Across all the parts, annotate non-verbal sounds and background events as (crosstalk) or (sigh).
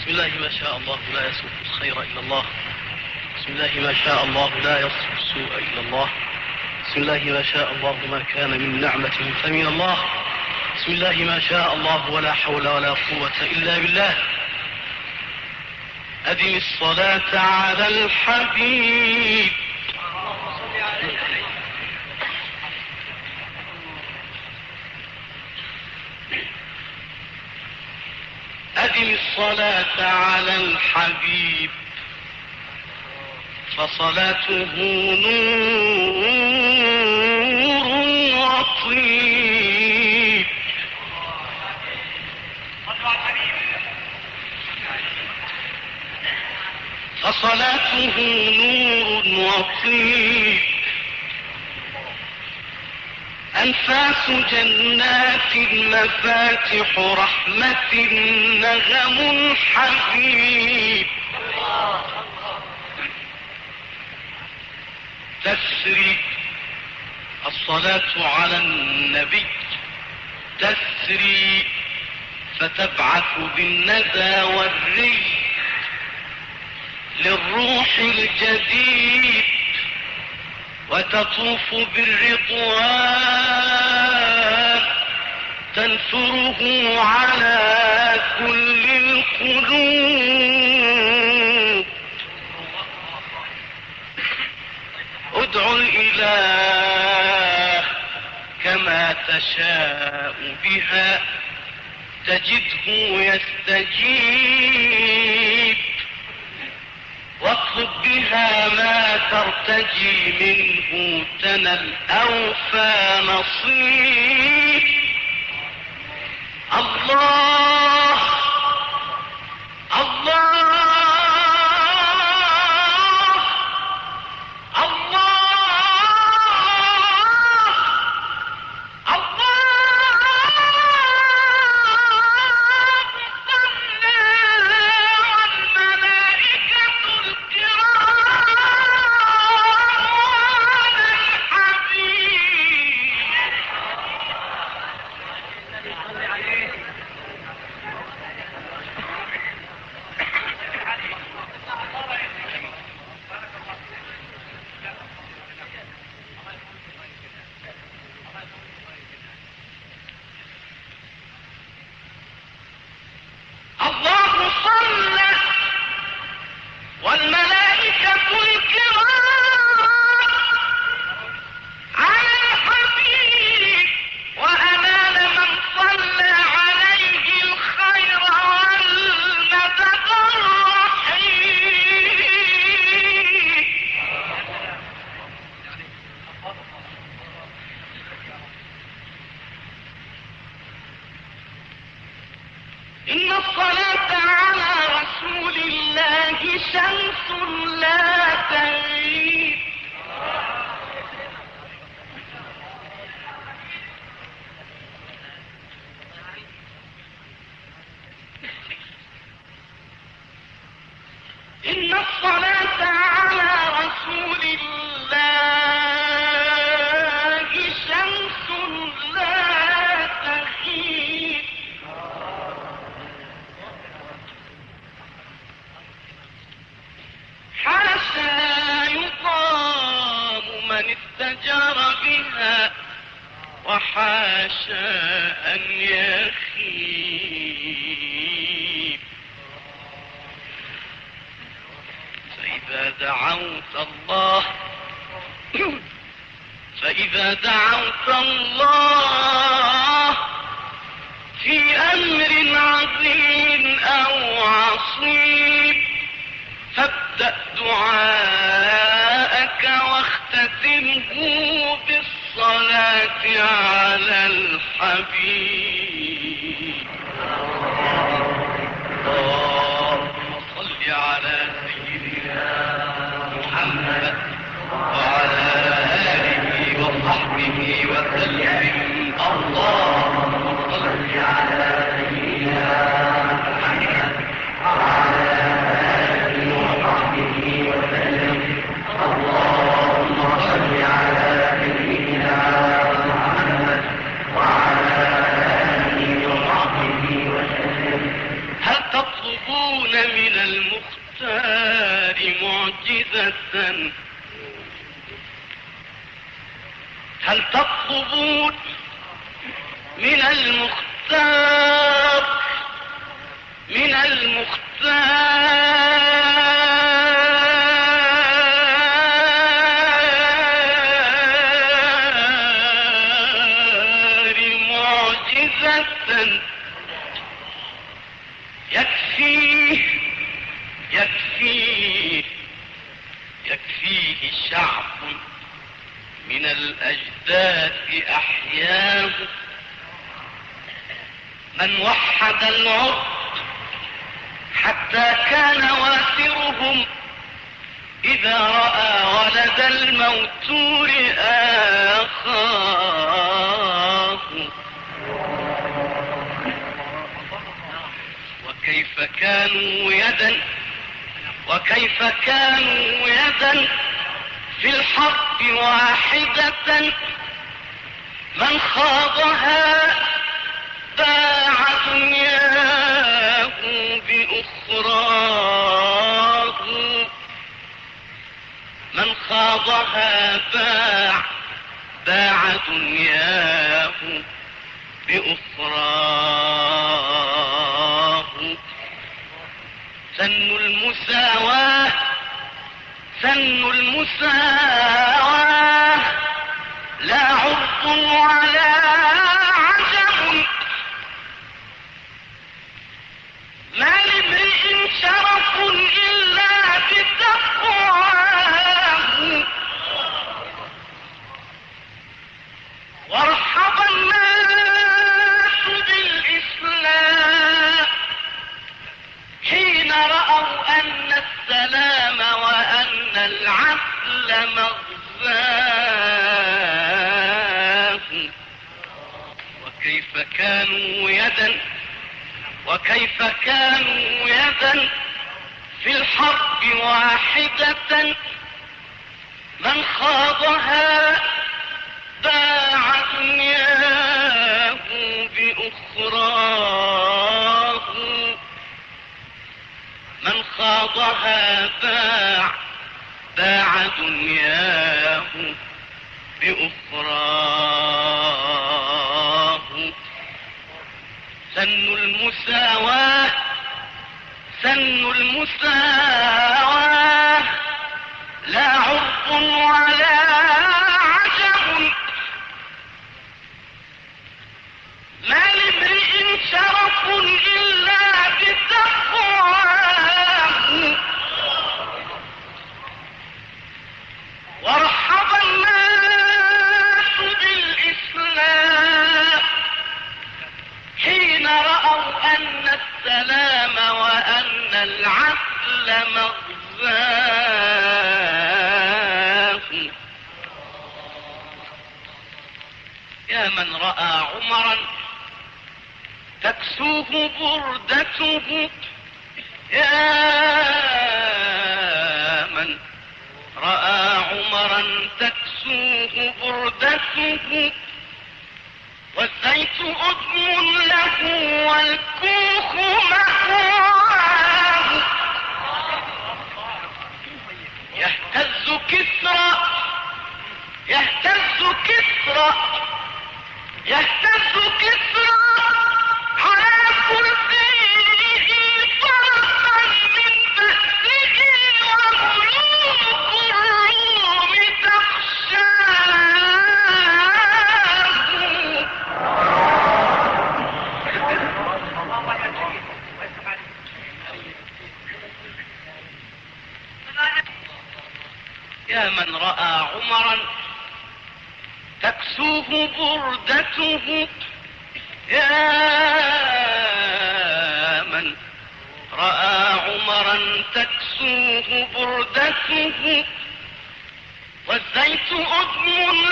بسم الله ما شاء الله لا يسوق الخير إلا الله. بسم الله ما شاء الله لا يصرف السوء إلا الله. بسم الله ما شاء الله ما كان من نعمة فمن الله. بسم الله ما شاء الله ولا حول ولا قوة إلا بالله. أدم الصلاة على الحبيب. أدم الصلاة على الحبيب. فصلاته نور وطيب فصلاته نور وطيب أنفاس جنات مفاتح رحمة نغم حبيب. تسري الصلاة على النبي. تسري فتبعث بالندى والري للروح الجديد. وتطوف بالرضوان تنثره على كل القلوب. ادعو الإله كما تشاء بها تجده يستجيب. واطلب بها ما ترتجي منه تنل أوفى نصيب. الله والماء جرى بها وحاشا أن يخيب. فإذا دعوت الله (clears throat) فإذا دعوت الله في أمر عظيم أو عصيب فابدأ دعاءك واخذ فاعتزله بالصلاة على الحبيب. اللهم صل على سيدنا محمد وعلى آله وصحبه وسلم. الله معجزة هل تطلبون من المختار؟ من المختار؟ من الأجداث أحياه من وحد العرض حتى كان واسرهم إذا رأى ولد الموتور آخاه. وكيف كانوا يدا وكيف كانوا يدا في الحرب واحدة من خاضها باع دنياه بأخراه. من خاضها باع باع دنياه بأخراه. سن المساواة سن المساواة لا عرض ولا عجب. ما لامرئ شرف إلا بتقواه وارحب الناس بالإسلام. حين رأوا أن السلام وأن العدل مغزاه وكيف كانوا يدا وكيف كانوا يدا في الحرب واحدة. من خاضها باع دنياه بأخراه. من خاضها باع دنياه بأخراه. سن المساواة سن المساواة. لا عرض ولا عجب ما لامرئ شرف السلام وأن العدل مغزاه يا من رأى عمرا تكسوه بردته يا من رأى عمرا تكسوه بردته أدم له والكوخ يهتز كسرى يهتز كسرى. من رأى عمرا تكسوه بردته يا من رأى عمرا تكسوه بردته والزيت أدم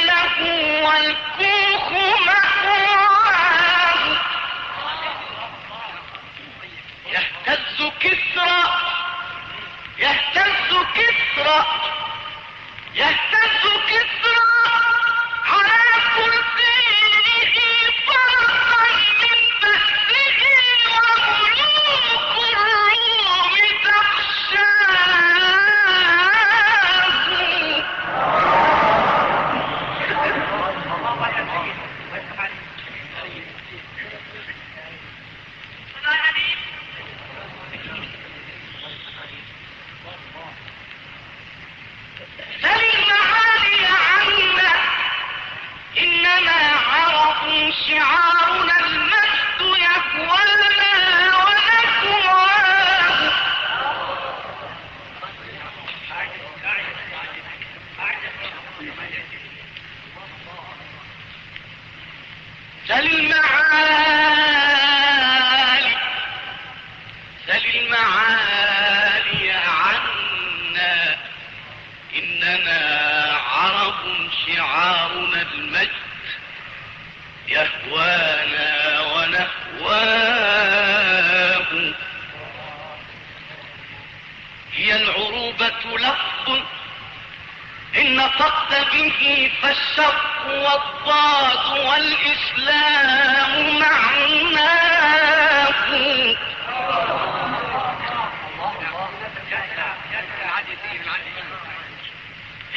له والكوخ مأواه. يهتز كسرى يهتز كسرى. يهتز كسرى على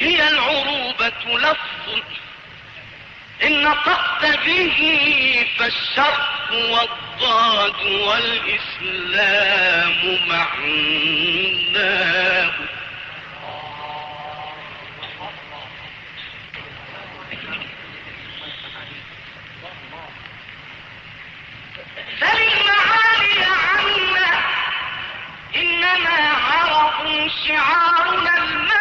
هي العروبة لفظ. إن نطقت به فالشرق والضاد والإسلام معناه. فللمعالي عنا إنما عرفوا شعارنا المال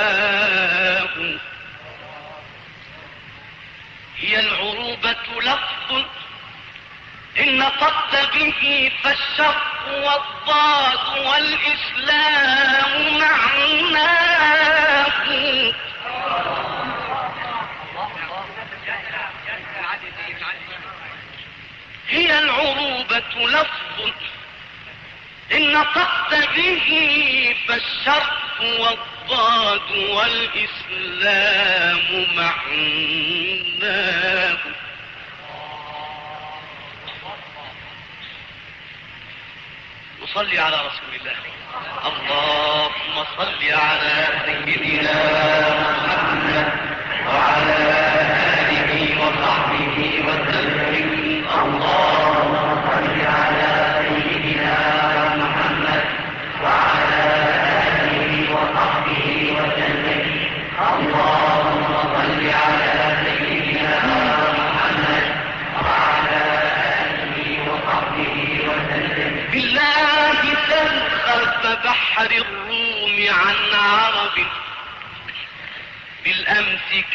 الأبواب هي العروبة لفظ إن قد به فالشق والضاد والإسلام معناه. هي العروبة لفظ إن قد به فالشرق والضاد الصراط والإسلام معناه. نصلي على رسول الله. اللهم صل على سيدنا محمد وعلى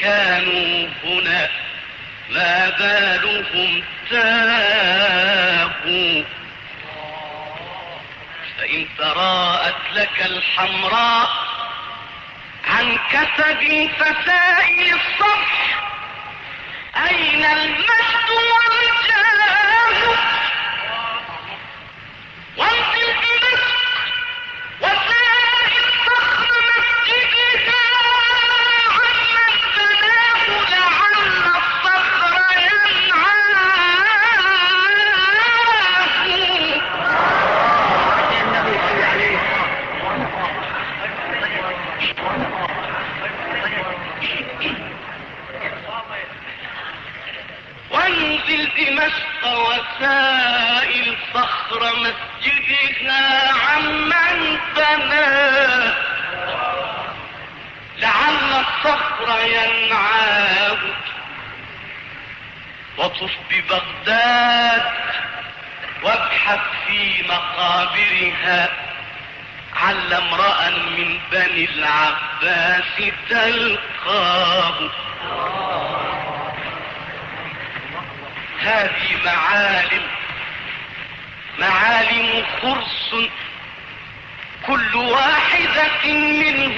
كانوا هنا ما بالهم تاهوا فإن تراءت لك الحمراء عن كسب فسائل الصبح أين المجد والجاه؟ وانت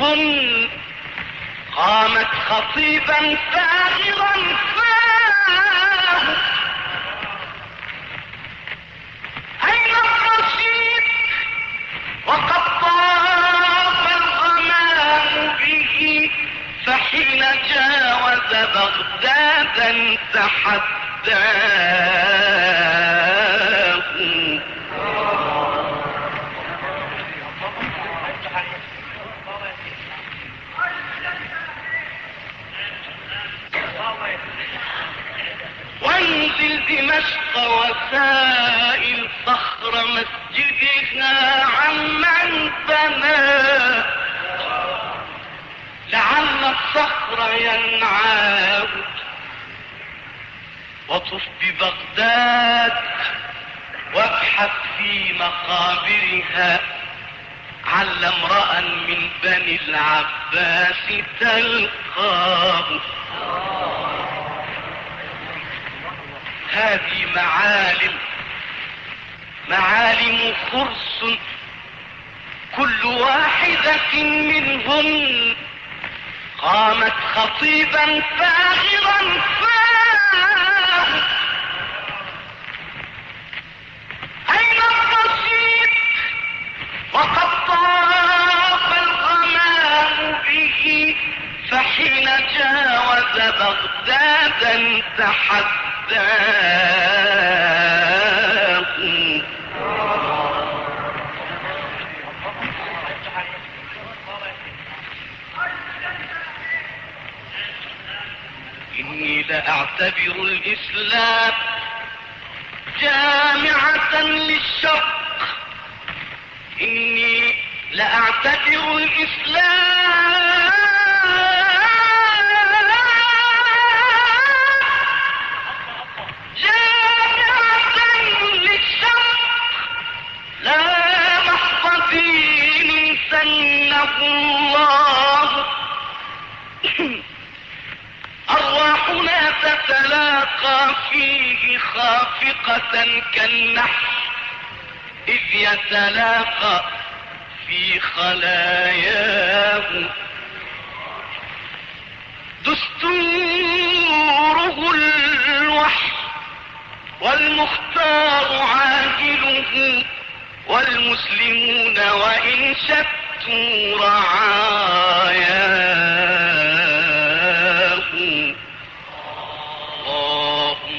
الظلم قامت خطيبا فاخرا فاه. أين الرشيد؟ وقد طاف الغمام به فحين جاوز بغدادا تحداه وأرسل دمشق وسائل صخر مسجدها عمن بنا لعل الصخر ينعاد. وطف ببغداد وابحث في مقابرها. عل امرأ من بني العباس تلقاه. هذه معالم. معالم خرس كل واحدة منهم قامت خطيبا فاغرا فاه أين الرشيد؟ وقد طاف الغمام به فحين جاوز بغدادا تحداه إني لأعتبر الإسلام جامعة للشرق إني لأعتبر الإسلام فيه خافقة كالنحل إذ يتلاقى في خلاياه. دستوره الوحي والمختار عاجله والمسلمون وإن شتوا رعاياه.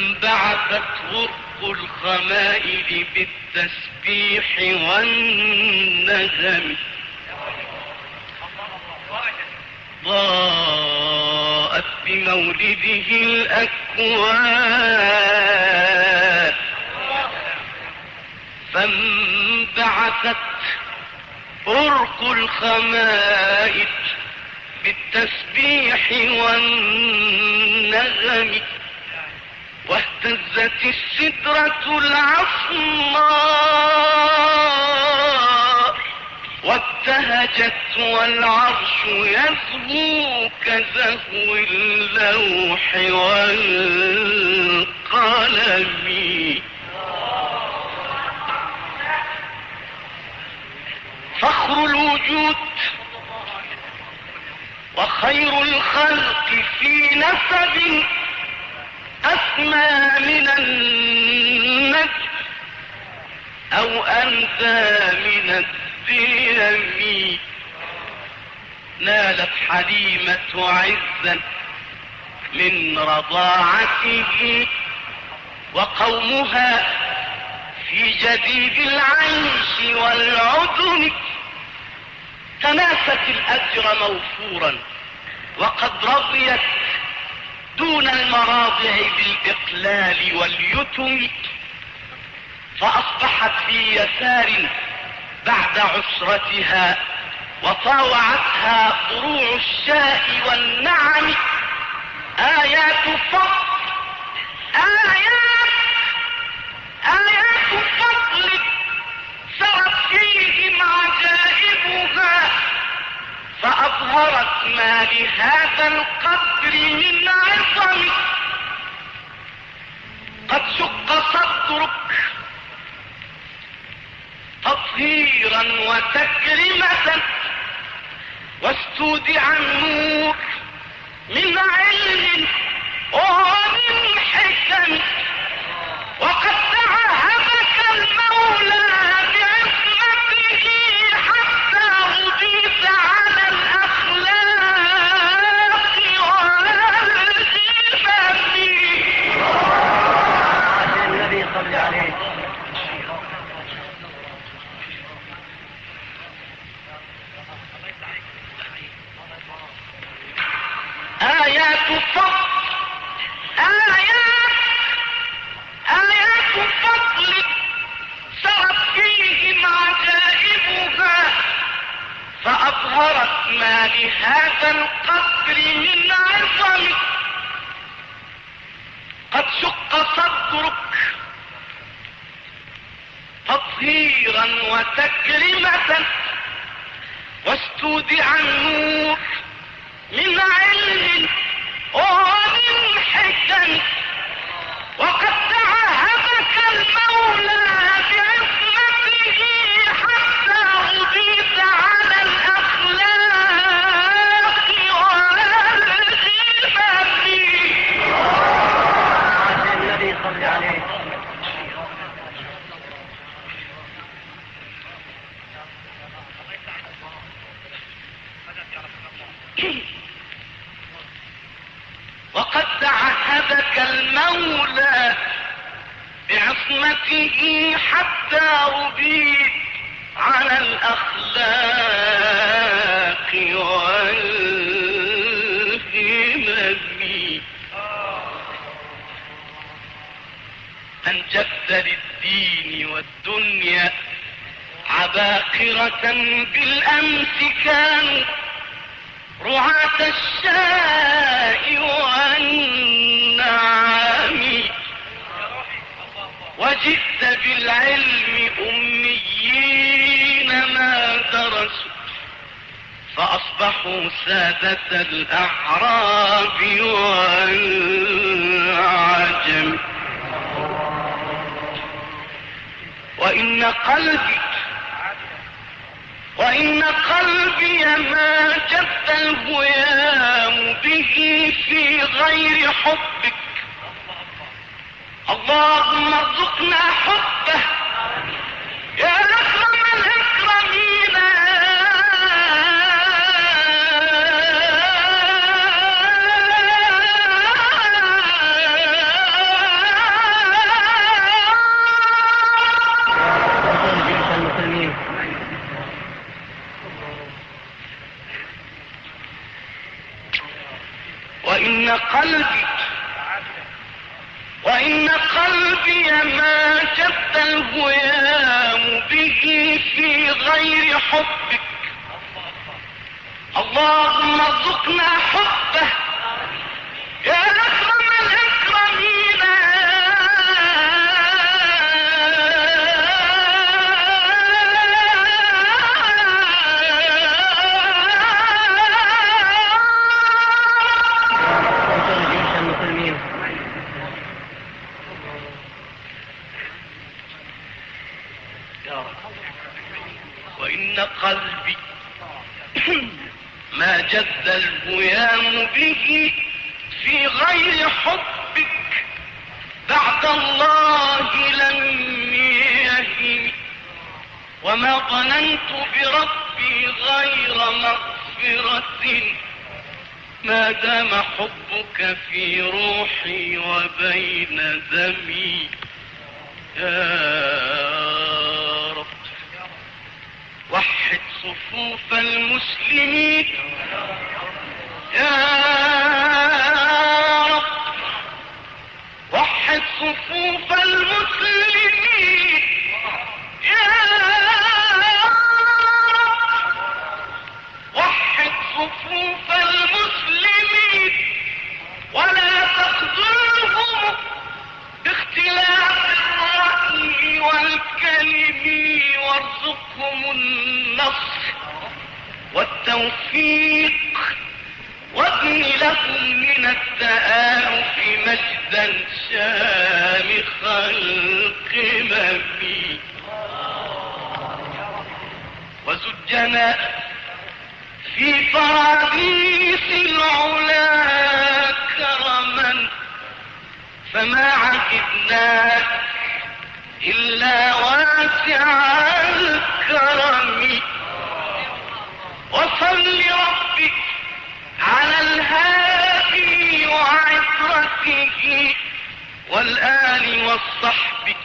فانبعثت غرق الخمائل بالتسبيح والنغم. ضاءت بمولده الأكوان. فانبعثت أرق الخمائد بالتسبيح والنغم. واهتزت السدرة العصماء وابتهجت والعرش يزهو كزهو اللوح والقلم. فخر الوجود وخير الخلق في نسب أسمى من النجم أو أنسى من الديم نالت حليمة عزا من رضاعته وقومها في جديد العيش والعدم تناست الأجر موفورا وقد رضيت دون المراضع بالإقلال واليتم فأصبحت في يسار بعد عسرتها وطاوعتها ضروع الشاء والنعم آيات فضل آيات آيات فضل سرت فيهم عجائبها. فأظهرت ما لهذا القدر من عظم. قد شق صدرك تطهيرا وتكرمة واستودع النور من علم ومن حكم. رعاة الشاء والنعم وجئت بالعلم أميين ما درسوا فأصبحوا سادة الأعراب والعجم وإن قلبي وإن قلبي ما جد الهيام به في غير حبك. اللهم ارزقنا حبه وإن قلبي وإن قلبي ما جد الهيام به في غير حبك. اللهم ارزقنا حبه. يا أكرم ما جد الهيام به في غير حبك. بعد الله لم يهن وما ظننت بربي غير مغفرة. ما دام حبك في روحي وبين دمي يا رب وحد صفوف المسلمين. يا رب وحد صفوف المسلمين. يا رب وحد صفوف المسلمين. ولا تخذلهم باختلاف الرأي والكلم وارزقهم النصر. والتوفيق وابن لهم من التآلف مجدا شامخ القمم وزجنا في فراديس العلا كرما فما عهدناك إلا واسع الكرم. وصل ربي على الهادي وعترته والآل والصحب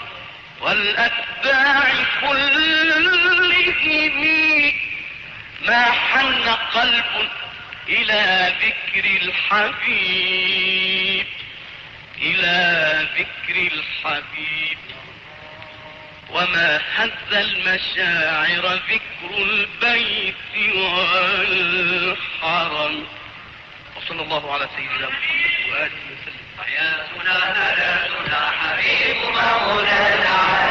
والأتباع كلهم. ما حن قلب إلى ذكر الحبيب إلى ذكر الحبيب. وما حث المشاعر ذكر البيت والحرم وصلى الله على سيدنا محمد وآله وسلم. حياتنا لا حبيب مولانا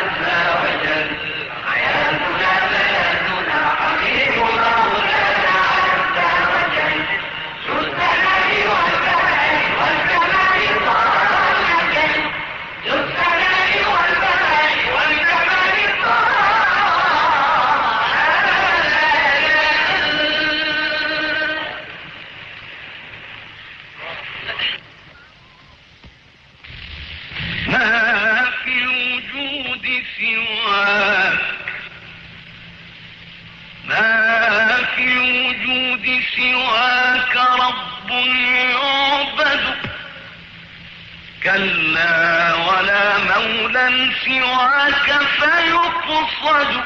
سواك فيقصد.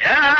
يا